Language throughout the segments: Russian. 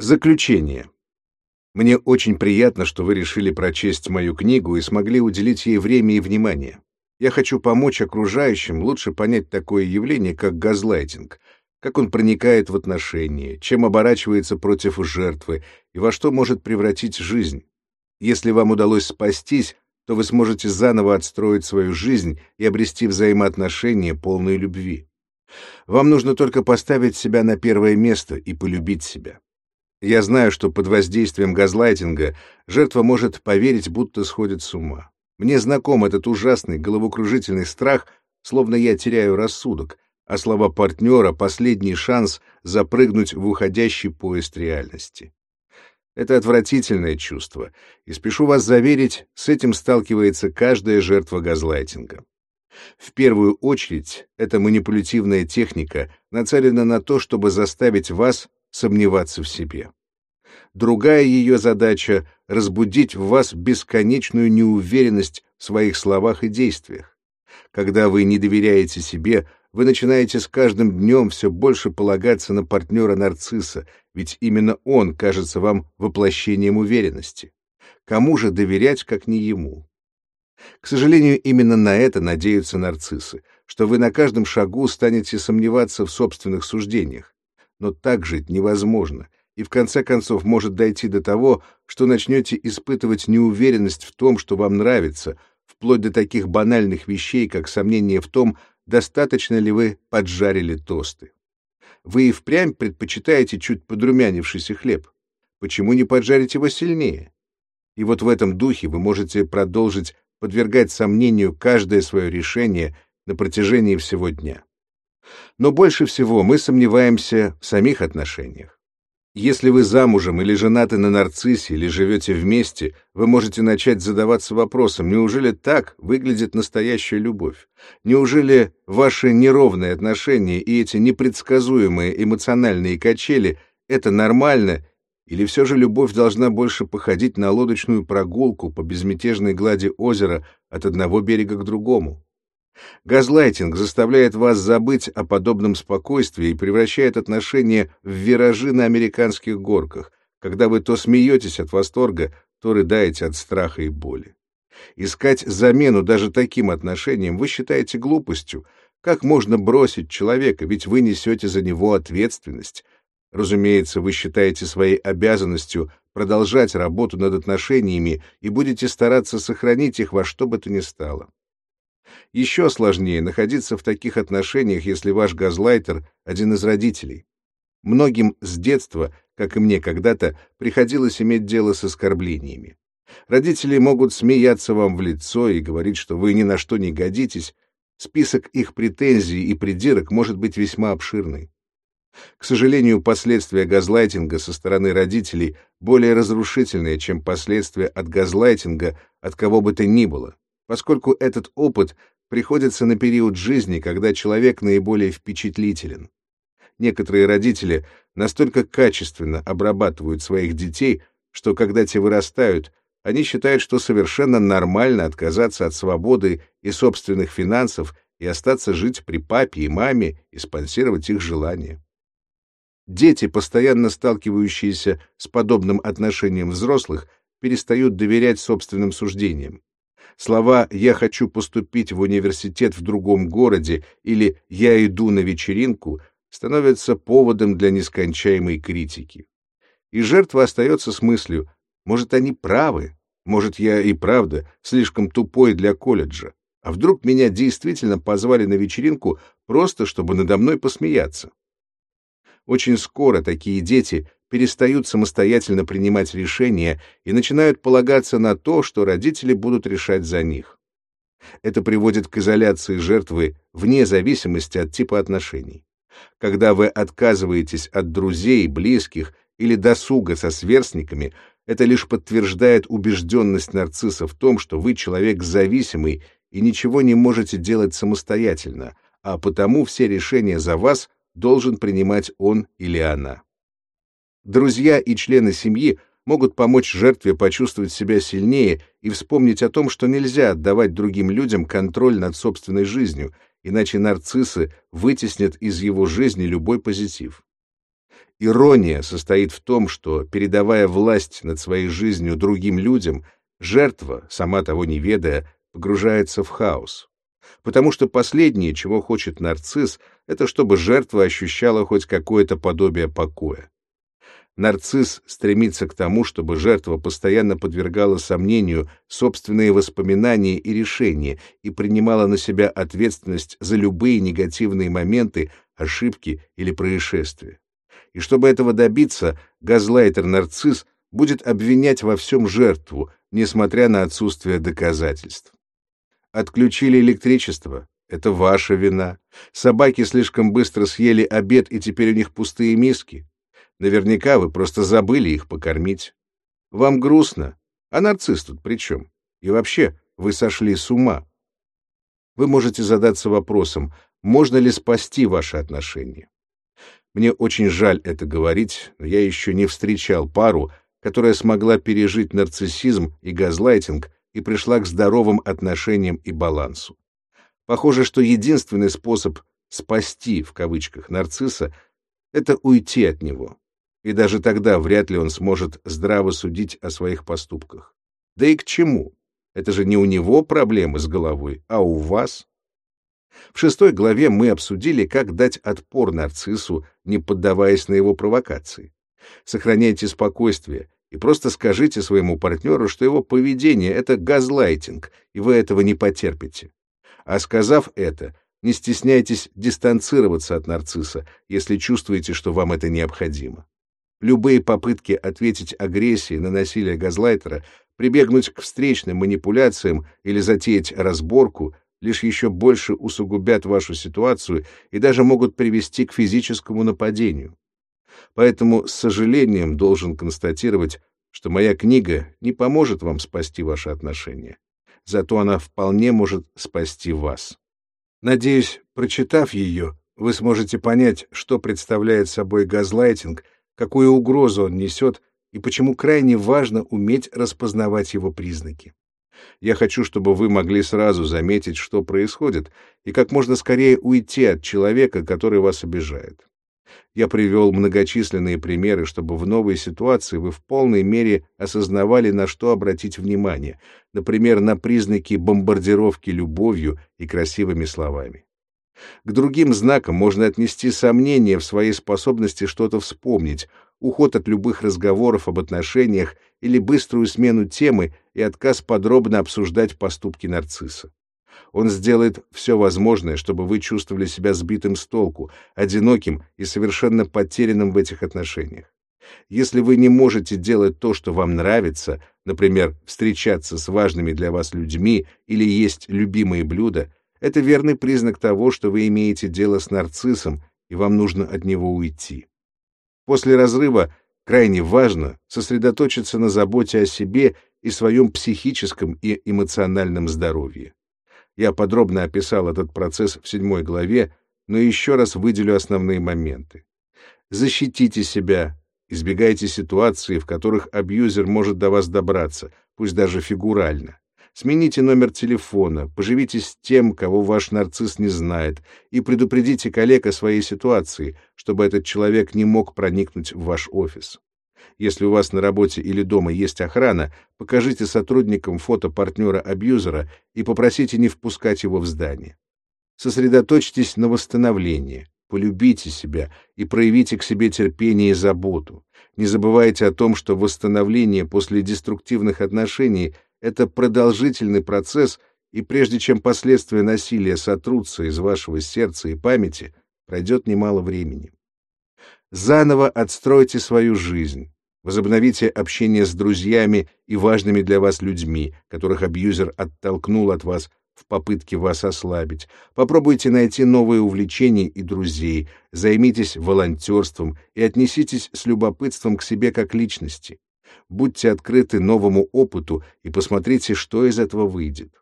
Заключение. Мне очень приятно, что вы решили прочесть мою книгу и смогли уделить ей время и внимание. Я хочу помочь окружающим лучше понять такое явление, как газлайтинг, как он проникает в отношения, чем оборачивается против жертвы и во что может превратить жизнь. Если вам удалось спастись, то вы сможете заново отстроить свою жизнь и обрести взаимоотношения, полные любви. Вам нужно только поставить себя на первое место и полюбить себя. Я знаю, что под воздействием газлайтинга жертва может поверить, будто сходит с ума. Мне знаком этот ужасный головокружительный страх, словно я теряю рассудок, а слова партнера — последний шанс запрыгнуть в уходящий поезд реальности. Это отвратительное чувство, и спешу вас заверить, с этим сталкивается каждая жертва газлайтинга. В первую очередь, эта манипулятивная техника нацелена на то, чтобы заставить вас сомневаться в себе. Другая ее задача — разбудить в вас бесконечную неуверенность в своих словах и действиях. Когда вы не доверяете себе, вы начинаете с каждым днем все больше полагаться на партнера-нарцисса, ведь именно он кажется вам воплощением уверенности. Кому же доверять, как не ему? К сожалению, именно на это надеются нарциссы, что вы на каждом шагу станете сомневаться в собственных суждениях но так жить невозможно, и в конце концов может дойти до того, что начнете испытывать неуверенность в том, что вам нравится, вплоть до таких банальных вещей, как сомнение в том, достаточно ли вы поджарили тосты. Вы и впрямь предпочитаете чуть подрумянившийся хлеб. Почему не поджарить его сильнее? И вот в этом духе вы можете продолжить подвергать сомнению каждое свое решение на протяжении всего дня. Но больше всего мы сомневаемся в самих отношениях. Если вы замужем или женаты на нарциссе, или живете вместе, вы можете начать задаваться вопросом, неужели так выглядит настоящая любовь? Неужели ваши неровные отношения и эти непредсказуемые эмоциональные качели — это нормально, или все же любовь должна больше походить на лодочную прогулку по безмятежной глади озера от одного берега к другому? Газлайтинг заставляет вас забыть о подобном спокойствии и превращает отношения в виражи на американских горках, когда вы то смеетесь от восторга, то рыдаете от страха и боли. Искать замену даже таким отношениям вы считаете глупостью. Как можно бросить человека, ведь вы несете за него ответственность? Разумеется, вы считаете своей обязанностью продолжать работу над отношениями и будете стараться сохранить их во что бы то ни стало. Еще сложнее находиться в таких отношениях, если ваш газлайтер — один из родителей. Многим с детства, как и мне когда-то, приходилось иметь дело с оскорблениями. Родители могут смеяться вам в лицо и говорить, что вы ни на что не годитесь. Список их претензий и придирок может быть весьма обширный. К сожалению, последствия газлайтинга со стороны родителей более разрушительные, чем последствия от газлайтинга от кого бы то ни было поскольку этот опыт приходится на период жизни, когда человек наиболее впечатлителен. Некоторые родители настолько качественно обрабатывают своих детей, что когда те вырастают, они считают, что совершенно нормально отказаться от свободы и собственных финансов и остаться жить при папе и маме и спонсировать их желания. Дети, постоянно сталкивающиеся с подобным отношением взрослых, перестают доверять собственным суждениям. Слова «я хочу поступить в университет в другом городе» или «я иду на вечеринку» становятся поводом для нескончаемой критики. И жертва остается с мыслью «может, они правы, может, я и правда слишком тупой для колледжа, а вдруг меня действительно позвали на вечеринку просто, чтобы надо мной посмеяться». Очень скоро такие дети перестают самостоятельно принимать решения и начинают полагаться на то, что родители будут решать за них. Это приводит к изоляции жертвы вне зависимости от типа отношений. Когда вы отказываетесь от друзей, близких или досуга со сверстниками, это лишь подтверждает убежденность нарцисса в том, что вы человек зависимый и ничего не можете делать самостоятельно, а потому все решения за вас должен принимать он или она. Друзья и члены семьи могут помочь жертве почувствовать себя сильнее и вспомнить о том, что нельзя отдавать другим людям контроль над собственной жизнью, иначе нарциссы вытеснят из его жизни любой позитив. Ирония состоит в том, что, передавая власть над своей жизнью другим людям, жертва, сама того не ведая, погружается в хаос. Потому что последнее, чего хочет нарцисс, это чтобы жертва ощущала хоть какое-то подобие покоя. Нарцисс стремится к тому, чтобы жертва постоянно подвергала сомнению собственные воспоминания и решения и принимала на себя ответственность за любые негативные моменты, ошибки или происшествия. И чтобы этого добиться, газлайтер-нарцисс будет обвинять во всем жертву, несмотря на отсутствие доказательств. Отключили электричество. Это ваша вина. Собаки слишком быстро съели обед, и теперь у них пустые миски. Наверняка вы просто забыли их покормить. Вам грустно, а нарцисс тут при чем? И вообще, вы сошли с ума. Вы можете задаться вопросом, можно ли спасти ваши отношения. Мне очень жаль это говорить, но я еще не встречал пару, которая смогла пережить нарциссизм и газлайтинг и пришла к здоровым отношениям и балансу. Похоже, что единственный способ «спасти» в кавычках нарцисса — это уйти от него и даже тогда вряд ли он сможет здраво судить о своих поступках. Да и к чему? Это же не у него проблемы с головой, а у вас. В шестой главе мы обсудили, как дать отпор нарциссу, не поддаваясь на его провокации. Сохраняйте спокойствие и просто скажите своему партнеру, что его поведение — это газлайтинг, и вы этого не потерпите. А сказав это, не стесняйтесь дистанцироваться от нарцисса, если чувствуете, что вам это необходимо. Любые попытки ответить агрессией на насилие газлайтера, прибегнуть к встречным манипуляциям или затеять разборку лишь еще больше усугубят вашу ситуацию и даже могут привести к физическому нападению. Поэтому с сожалением должен констатировать, что моя книга не поможет вам спасти ваши отношения. Зато она вполне может спасти вас. Надеюсь, прочитав ее, вы сможете понять, что представляет собой газлайтинг — какую угрозу он несет и почему крайне важно уметь распознавать его признаки. Я хочу, чтобы вы могли сразу заметить, что происходит, и как можно скорее уйти от человека, который вас обижает. Я привел многочисленные примеры, чтобы в новой ситуации вы в полной мере осознавали, на что обратить внимание, например, на признаки бомбардировки любовью и красивыми словами. К другим знакам можно отнести сомнение в своей способности что-то вспомнить, уход от любых разговоров об отношениях или быструю смену темы и отказ подробно обсуждать поступки нарцисса. Он сделает все возможное, чтобы вы чувствовали себя сбитым с толку, одиноким и совершенно потерянным в этих отношениях. Если вы не можете делать то, что вам нравится, например, встречаться с важными для вас людьми или есть любимые блюда, это верный признак того, что вы имеете дело с нарциссом, и вам нужно от него уйти. После разрыва крайне важно сосредоточиться на заботе о себе и своем психическом и эмоциональном здоровье. Я подробно описал этот процесс в седьмой главе, но еще раз выделю основные моменты. Защитите себя, избегайте ситуаций, в которых абьюзер может до вас добраться, пусть даже фигурально. Смените номер телефона, поживите с тем, кого ваш нарцисс не знает, и предупредите коллег о своей ситуации, чтобы этот человек не мог проникнуть в ваш офис. Если у вас на работе или дома есть охрана, покажите сотрудникам фото партнера-абьюзера и попросите не впускать его в здание. Сосредоточьтесь на восстановлении, полюбите себя и проявите к себе терпение и заботу. Не забывайте о том, что восстановление после деструктивных отношений — это продолжительный процесс, и прежде чем последствия насилия сотрутся из вашего сердца и памяти, пройдет немало времени. Заново отстройте свою жизнь. Возобновите общение с друзьями и важными для вас людьми, которых абьюзер оттолкнул от вас в попытке вас ослабить. Попробуйте найти новые увлечения и друзей, займитесь волонтерством и отнеситесь с любопытством к себе как личности. Будьте открыты новому опыту и посмотрите, что из этого выйдет.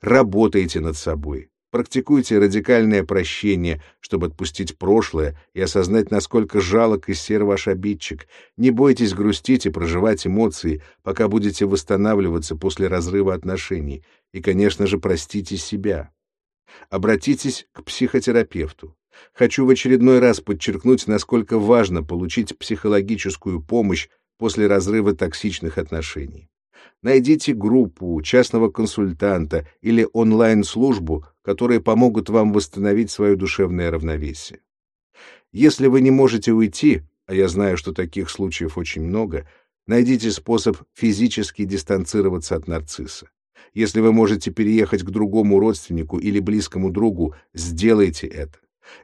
Работайте над собой. Практикуйте радикальное прощение, чтобы отпустить прошлое и осознать, насколько жалок и сер ваш обидчик. Не бойтесь грустить и проживать эмоции, пока будете восстанавливаться после разрыва отношений. И, конечно же, простите себя. Обратитесь к психотерапевту. Хочу в очередной раз подчеркнуть, насколько важно получить психологическую помощь после разрыва токсичных отношений. Найдите группу, частного консультанта или онлайн-службу, которые помогут вам восстановить свое душевное равновесие. Если вы не можете уйти, а я знаю, что таких случаев очень много, найдите способ физически дистанцироваться от нарцисса. Если вы можете переехать к другому родственнику или близкому другу, сделайте это.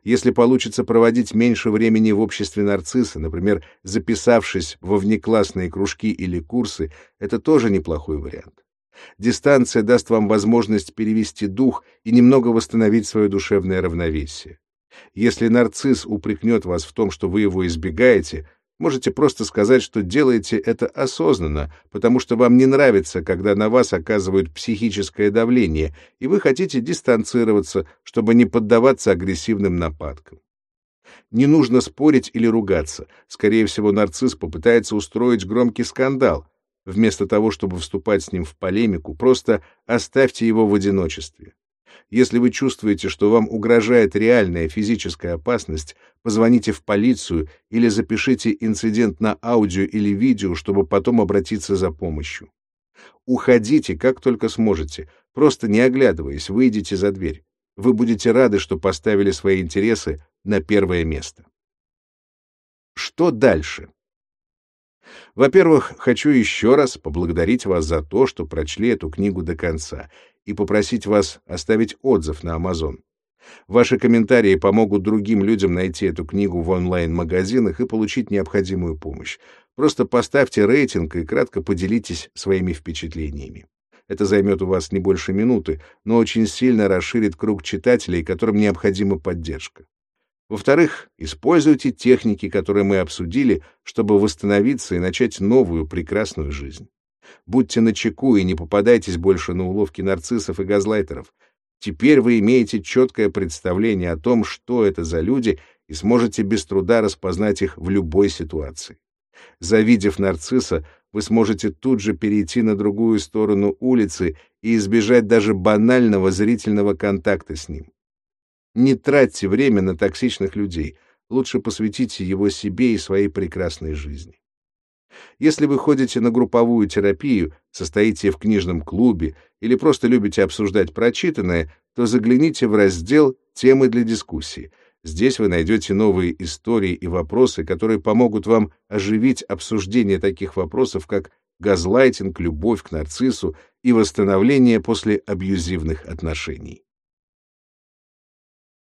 Если получится проводить меньше времени в обществе нарцисса, например, записавшись во внеклассные кружки или курсы, это тоже неплохой вариант. Дистанция даст вам возможность перевести дух и немного восстановить свое душевное равновесие. Если нарцисс упрекнет вас в том, что вы его избегаете, можете просто сказать, что делаете это осознанно, потому что вам не нравится, когда на вас оказывают психическое давление, и вы хотите дистанцироваться, чтобы не поддаваться агрессивным нападкам. Не нужно спорить или ругаться. Скорее всего, нарцисс попытается устроить громкий скандал. Вместо того, чтобы вступать с ним в полемику, просто оставьте его в одиночестве. Если вы чувствуете, что вам угрожает реальная физическая опасность, позвоните в полицию или запишите инцидент на аудио или видео, чтобы потом обратиться за помощью. Уходите, как только сможете, просто не оглядываясь, выйдите за дверь. Вы будете рады, что поставили свои интересы на первое место. Что дальше? Во-первых, хочу еще раз поблагодарить вас за то, что прочли эту книгу до конца, и попросить вас оставить отзыв на Amazon. Ваши комментарии помогут другим людям найти эту книгу в онлайн-магазинах и получить необходимую помощь. Просто поставьте рейтинг и кратко поделитесь своими впечатлениями. Это займет у вас не больше минуты, но очень сильно расширит круг читателей, которым необходима поддержка. Во-вторых, используйте техники, которые мы обсудили, чтобы восстановиться и начать новую прекрасную жизнь. Будьте начеку и не попадайтесь больше на уловки нарциссов и газлайтеров. Теперь вы имеете четкое представление о том, что это за люди, и сможете без труда распознать их в любой ситуации. Завидев нарцисса, вы сможете тут же перейти на другую сторону улицы и избежать даже банального зрительного контакта с ним. Не тратьте время на токсичных людей, лучше посвятите его себе и своей прекрасной жизни. Если вы ходите на групповую терапию, состоите в книжном клубе или просто любите обсуждать прочитанное, то загляните в раздел «Темы для дискуссии». Здесь вы найдете новые истории и вопросы, которые помогут вам оживить обсуждение таких вопросов, как газлайтинг, любовь к нарциссу и восстановление после абьюзивных отношений.